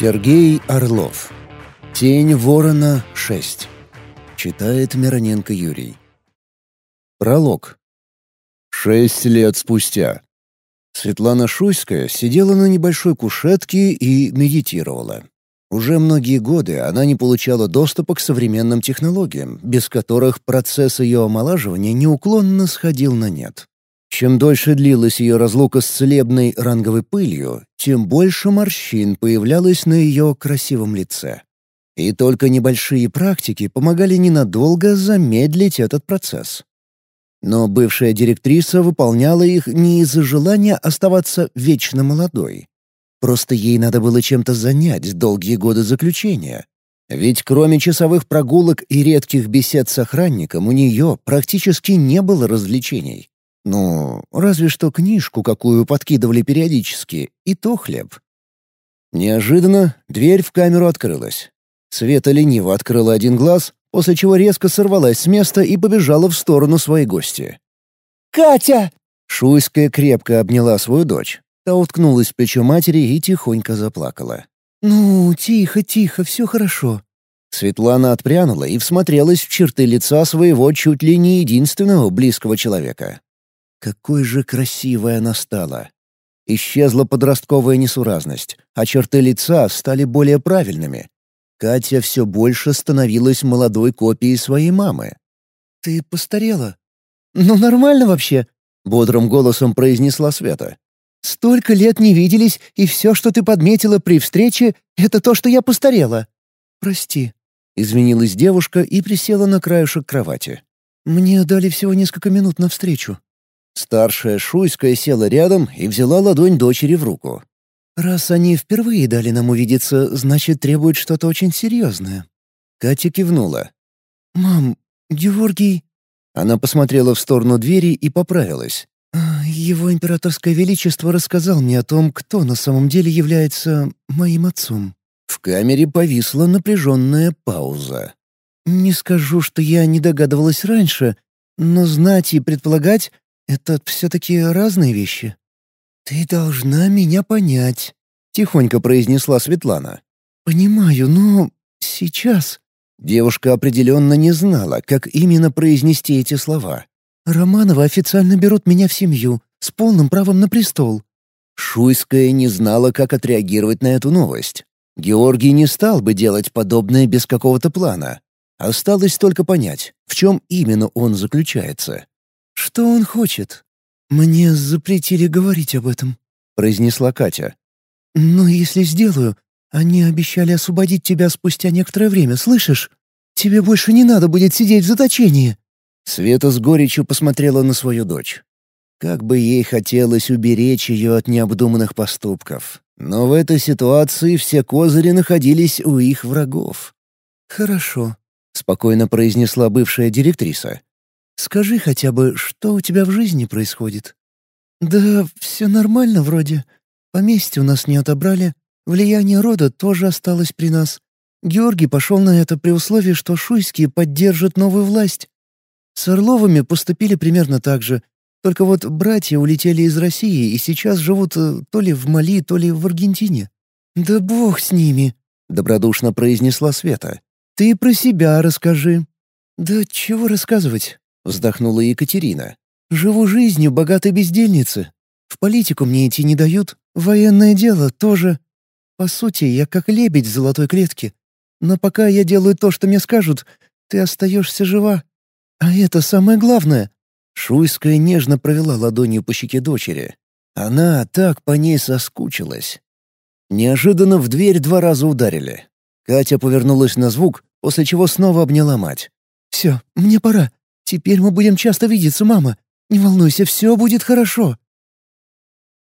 Сергей Орлов. Тень ворона 6. Читает Мироненко Юрий. Пролог. Шесть лет спустя. Светлана Шуйская сидела на небольшой кушетке и медитировала. Уже многие годы она не получала доступа к современным технологиям, без которых процесс ее омолаживания неуклонно сходил на нет. Чем дольше длилась ее разлука с целебной ранговой пылью, тем больше морщин появлялось на ее красивом лице. И только небольшие практики помогали ненадолго замедлить этот процесс. Но бывшая директриса выполняла их не из-за желания оставаться вечно молодой. Просто ей надо было чем-то занять долгие годы заключения. Ведь кроме часовых прогулок и редких бесед с охранником у нее практически не было развлечений. Ну, разве что книжку какую подкидывали периодически, и то хлеб. Неожиданно дверь в камеру открылась. Света лениво открыла один глаз, после чего резко сорвалась с места и побежала в сторону своей гости. «Катя!» Шуйская крепко обняла свою дочь. Та уткнулась в плечо матери и тихонько заплакала. «Ну, тихо, тихо, все хорошо». Светлана отпрянула и всмотрелась в черты лица своего чуть ли не единственного близкого человека. Какой же красивой она стала! Исчезла подростковая несуразность, а черты лица стали более правильными. Катя все больше становилась молодой копией своей мамы. «Ты постарела?» «Ну, нормально вообще», — бодрым голосом произнесла Света. «Столько лет не виделись, и все, что ты подметила при встрече, это то, что я постарела». «Прости», — извинилась девушка и присела на краешек кровати. «Мне дали всего несколько минут на встречу. Старшая Шуйская села рядом и взяла ладонь дочери в руку. «Раз они впервые дали нам увидеться, значит, требуют что-то очень серьезное». Катя кивнула. «Мам, Георгий...» Она посмотрела в сторону двери и поправилась. «А, «Его императорское величество рассказал мне о том, кто на самом деле является моим отцом». В камере повисла напряженная пауза. «Не скажу, что я не догадывалась раньше, но знать и предполагать это все-таки разные вещи. Ты должна меня понять, тихонько произнесла Светлана. Понимаю, но сейчас Девушка определенно не знала, как именно произнести эти слова. «Романовы официально берут меня в семью, с полным правом на престол». Шуйская не знала, как отреагировать на эту новость. Георгий не стал бы делать подобное без какого-то плана. Осталось только понять, в чем именно он заключается. «Что он хочет?» «Мне запретили говорить об этом», — произнесла Катя. «Но если сделаю, они обещали освободить тебя спустя некоторое время, слышишь? Тебе больше не надо будет сидеть в заточении». Света с горечью посмотрела на свою дочь. Как бы ей хотелось уберечь ее от необдуманных поступков. Но в этой ситуации все козыри находились у их врагов. «Хорошо», — спокойно произнесла бывшая директриса. Скажи хотя бы, что у тебя в жизни происходит?» «Да все нормально вроде. Поместье у нас не отобрали. Влияние рода тоже осталось при нас. Георгий пошел на это при условии, что шуйские поддержат новую власть. С Орловыми поступили примерно так же. Только вот братья улетели из России и сейчас живут э, то ли в Мали, то ли в Аргентине. «Да бог с ними», — добродушно произнесла Света. «Ты про себя расскажи». «Да чего рассказывать? — вздохнула Екатерина. «Живу жизнью богатой бездельницы. В политику мне идти не дают, военное дело тоже. По сути, я как лебедь в золотой клетке. Но пока я делаю то, что мне скажут, ты остаешься жива. А это самое главное». Шуйская нежно провела ладонью по щеке дочери. Она так по ней соскучилась. Неожиданно в дверь два раза ударили. Катя повернулась на звук, после чего снова обняла мать. «Все, мне пора. Теперь мы будем часто видеться, мама. Не волнуйся, все будет хорошо».